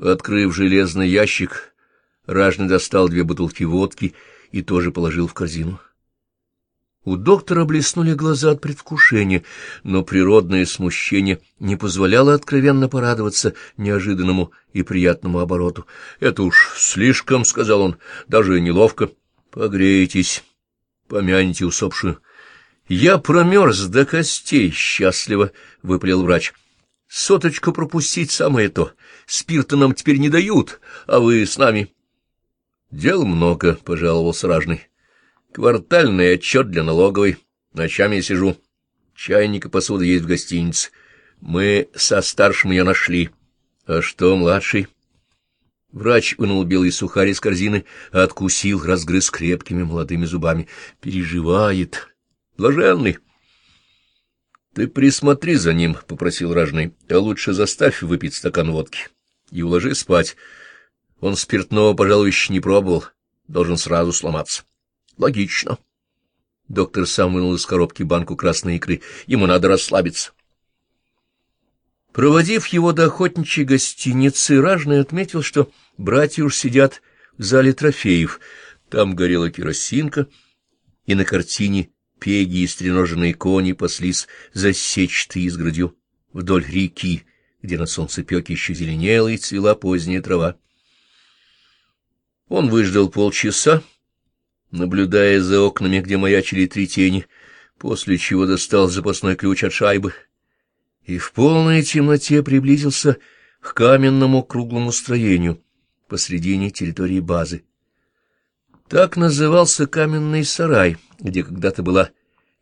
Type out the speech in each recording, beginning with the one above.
Открыв железный ящик, Ражный достал две бутылки водки и тоже положил в корзину. У доктора блеснули глаза от предвкушения, но природное смущение не позволяло откровенно порадоваться неожиданному и приятному обороту. — Это уж слишком, — сказал он, — даже неловко. — Погрейтесь, помяните усопшую. — Я промерз до костей, — счастливо выпалил врач. — Соточку пропустить самое то. Спирта нам теперь не дают, а вы с нами. — Дел много, — пожаловался ражный. Квартальный отчет для налоговой. Ночами сижу. Чайник и посуда есть в гостинице. Мы со старшим ее нашли. А что, младший? Врач вынул белый сухарь из корзины, откусил, разгрыз крепкими молодыми зубами. Переживает. Блаженный. — Ты присмотри за ним, — попросил ражный, — а лучше заставь выпить стакан водки и уложи спать. Он спиртного, пожалуй, еще не пробовал, должен сразу сломаться. Логично. Доктор сам вынул из коробки банку красной икры. Ему надо расслабиться. Проводив его до охотничьей гостиницы, Ражный отметил, что братья уж сидят в зале трофеев. Там горела керосинка, и на картине пеги и стреноженные кони паслись засечтой изгородью вдоль реки, где на солнцепеке еще зеленела и цвела поздняя трава. Он выждал полчаса, наблюдая за окнами, где маячили три тени, после чего достал запасной ключ от шайбы и в полной темноте приблизился к каменному круглому строению посредине территории базы. Так назывался каменный сарай, где когда-то была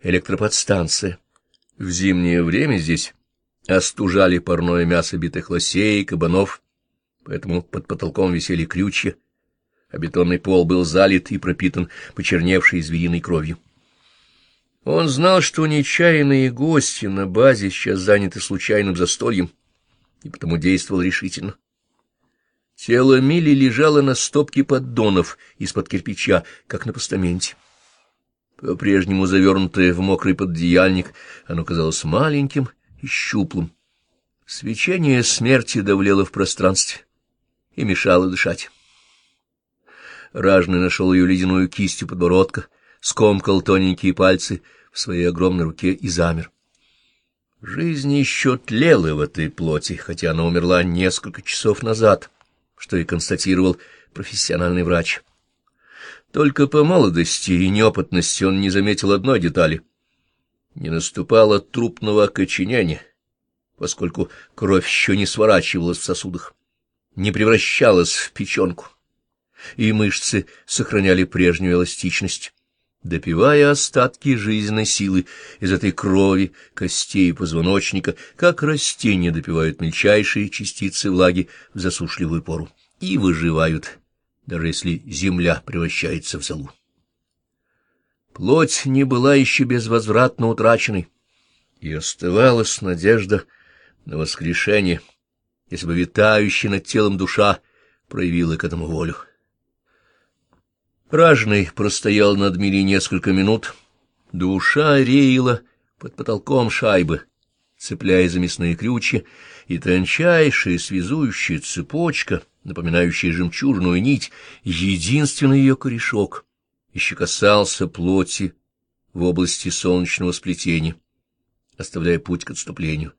электроподстанция. В зимнее время здесь остужали парное мясо битых лосей и кабанов, поэтому под потолком висели крючья, а бетонный пол был залит и пропитан почерневшей звериной кровью. Он знал, что нечаянные гости на базе сейчас заняты случайным застольем, и потому действовал решительно. Тело Мили лежало на стопке поддонов из-под кирпича, как на постаменте. По-прежнему завернутое в мокрый поддеяльник, оно казалось маленьким и щуплым. Свечение смерти давлело в пространстве и мешало дышать. Ражный нашел ее ледяную кистью подбородка, скомкал тоненькие пальцы в своей огромной руке и замер. Жизнь еще тлела в этой плоти, хотя она умерла несколько часов назад, что и констатировал профессиональный врач. Только по молодости и неопытности он не заметил одной детали. Не наступало трупного окоченения, поскольку кровь еще не сворачивалась в сосудах, не превращалась в печенку и мышцы сохраняли прежнюю эластичность, допивая остатки жизненной силы из этой крови, костей и позвоночника, как растения допивают мельчайшие частицы влаги в засушливую пору, и выживают, даже если земля превращается в золу. Плоть не была еще безвозвратно утраченной, и оставалась надежда на воскрешение, если бы витающая над телом душа проявила к этому волю. Ражный простоял над Мили несколько минут. Душа реяла под потолком шайбы, цепляя за мясные крючья, и тончайшая связующая цепочка, напоминающая жемчужную нить, единственный ее корешок, еще касался плоти в области солнечного сплетения, оставляя путь к отступлению.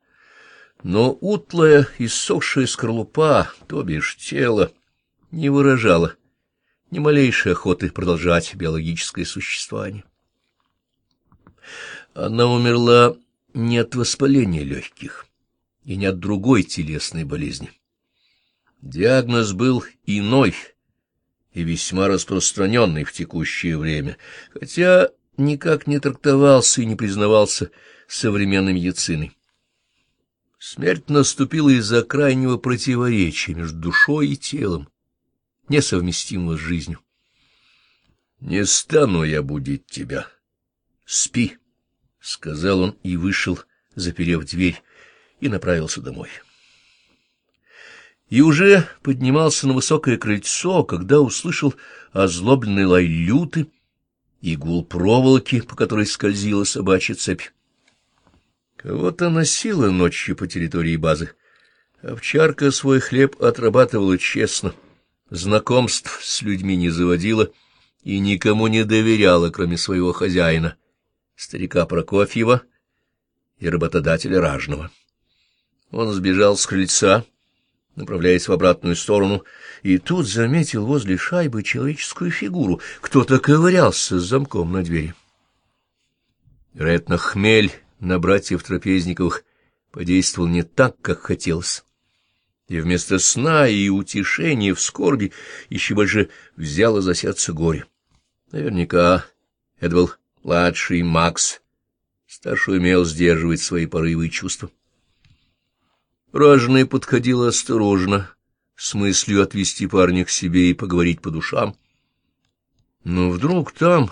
Но утлая, иссохшая скорлупа, то бишь тело, не выражала ни малейшей охоты продолжать биологическое существование. Она умерла не от воспаления легких и не от другой телесной болезни. Диагноз был иной и весьма распространенный в текущее время, хотя никак не трактовался и не признавался современной медициной. Смерть наступила из-за крайнего противоречия между душой и телом, несовместимого с жизнью. — Не стану я будить тебя. Спи, — сказал он и вышел, заперев дверь, и направился домой. И уже поднимался на высокое крыльцо, когда услышал озлобленный лай люты и гул проволоки, по которой скользила собачья цепь. Кого-то носило ночью по территории базы. Овчарка свой хлеб отрабатывала честно, знакомств с людьми не заводила и никому не доверяла, кроме своего хозяина, старика Прокофьева и работодателя Ражного. Он сбежал с крыльца, направляясь в обратную сторону, и тут заметил возле шайбы человеческую фигуру. Кто-то ковырялся с замком на двери. Вероятно, хмель на братьев Трапезниковых подействовал не так, как хотелось. И вместо сна и утешения в скорби еще больше взяло за сердце горе. Наверняка это был младший Макс. Старший умел сдерживать свои порывы и чувства. Ражная подходила осторожно, с мыслью отвести парня к себе и поговорить по душам. Но вдруг там,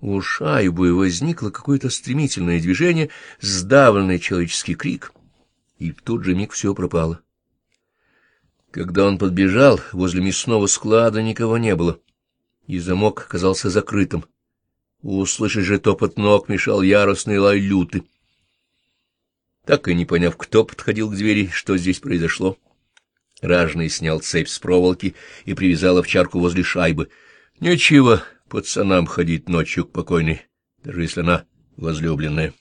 у шайбы, возникло какое-то стремительное движение, сдавленный человеческий крик, и в тот же миг все пропало. Когда он подбежал, возле мясного склада никого не было, и замок оказался закрытым. Услышать же топот ног мешал яростный лай люты. Так и не поняв, кто подходил к двери, что здесь произошло, Ражный снял цепь с проволоки и привязал овчарку возле шайбы. Нечего пацанам ходить ночью к покойной, даже если она возлюбленная.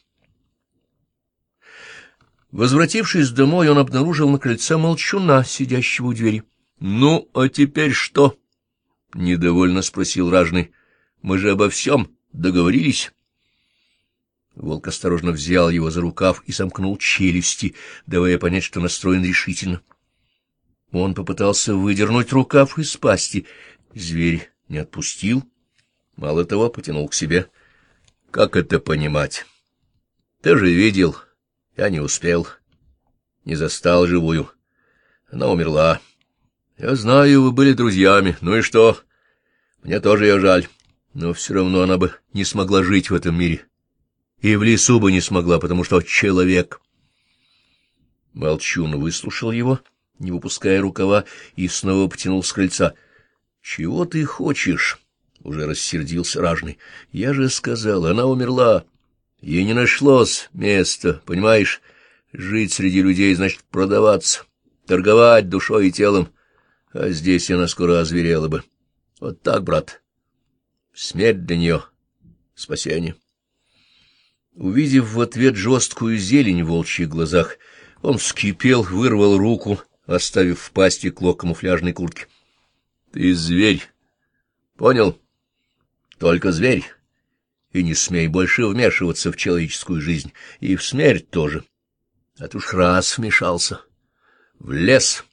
Возвратившись домой, он обнаружил на крыльце молчуна, сидящего у двери. — Ну, а теперь что? — недовольно спросил Ражный. — Мы же обо всем договорились. Волк осторожно взял его за рукав и сомкнул челюсти, давая понять, что настроен решительно. Он попытался выдернуть рукав из пасти. Зверь не отпустил, мало того, потянул к себе. Как это понимать? Ты же видел, я не успел, не застал живую. Она умерла. Я знаю, вы были друзьями, ну и что? Мне тоже ее жаль, но все равно она бы не смогла жить в этом мире и в лесу бы не смогла, потому что человек. Молчун выслушал его, не выпуская рукава, и снова потянул с крыльца. — Чего ты хочешь? — уже рассердился ражный. — Я же сказал, она умерла. Ей не нашлось места, понимаешь? Жить среди людей значит продаваться, торговать душой и телом. А здесь она скоро озверела бы. Вот так, брат. Смерть для нее — спасение. Увидев в ответ жесткую зелень в волчьих глазах, он вскипел, вырвал руку, оставив в пасти клок камуфляжной куртки. — Ты зверь. Понял? Только зверь. И не смей больше вмешиваться в человеческую жизнь, и в смерть тоже. А ты уж раз вмешался. В лес.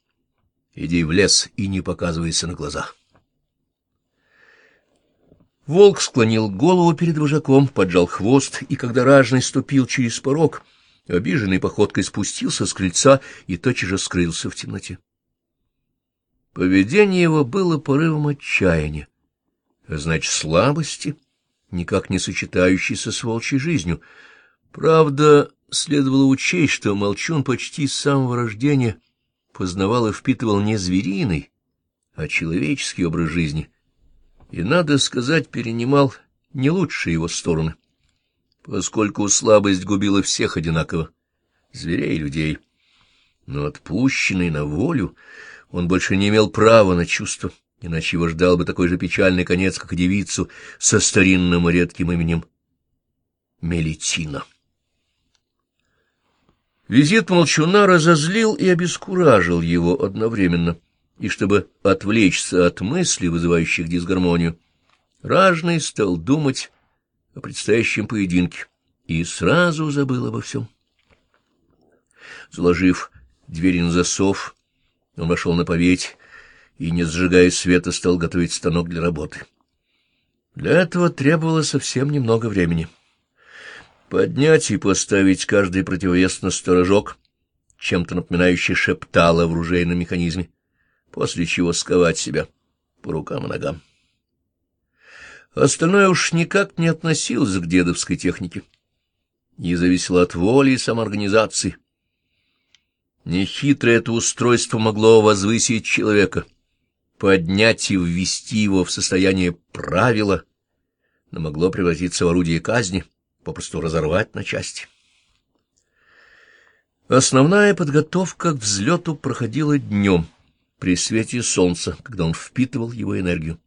Иди в лес и не показывайся на глазах. Волк склонил голову перед вожаком, поджал хвост, и когда ражный ступил через порог, обиженной походкой спустился с крыльца и тотчас же скрылся в темноте. Поведение его было порывом отчаяния, а значит, слабости, никак не сочетающейся с волчьей жизнью. Правда, следовало учесть, что Молчун почти с самого рождения познавал и впитывал не звериный, а человеческий образ жизни — и, надо сказать, перенимал не лучшие его стороны, поскольку слабость губила всех одинаково, зверей и людей. Но отпущенный на волю, он больше не имел права на чувства, иначе его ждал бы такой же печальный конец, как девицу со старинным и редким именем Мелитина. Визит молчуна разозлил и обескуражил его одновременно — и чтобы отвлечься от мыслей, вызывающих дисгармонию, Ражный стал думать о предстоящем поединке и сразу забыл обо всем. Заложив двери на засов, он вошел на поветь и, не сжигая света, стал готовить станок для работы. Для этого требовалось совсем немного времени. Поднять и поставить каждый противовес на сторожок, чем-то напоминающий шептало в ружейном механизме, после чего сковать себя по рукам и ногам. Остальное уж никак не относилось к дедовской технике и зависело от воли и самоорганизации. Нехитрое это устройство могло возвысить человека, поднять и ввести его в состояние правила, но могло превратиться в орудие казни, попросту разорвать на части. Основная подготовка к взлету проходила днем, при свете солнца, когда он впитывал его энергию.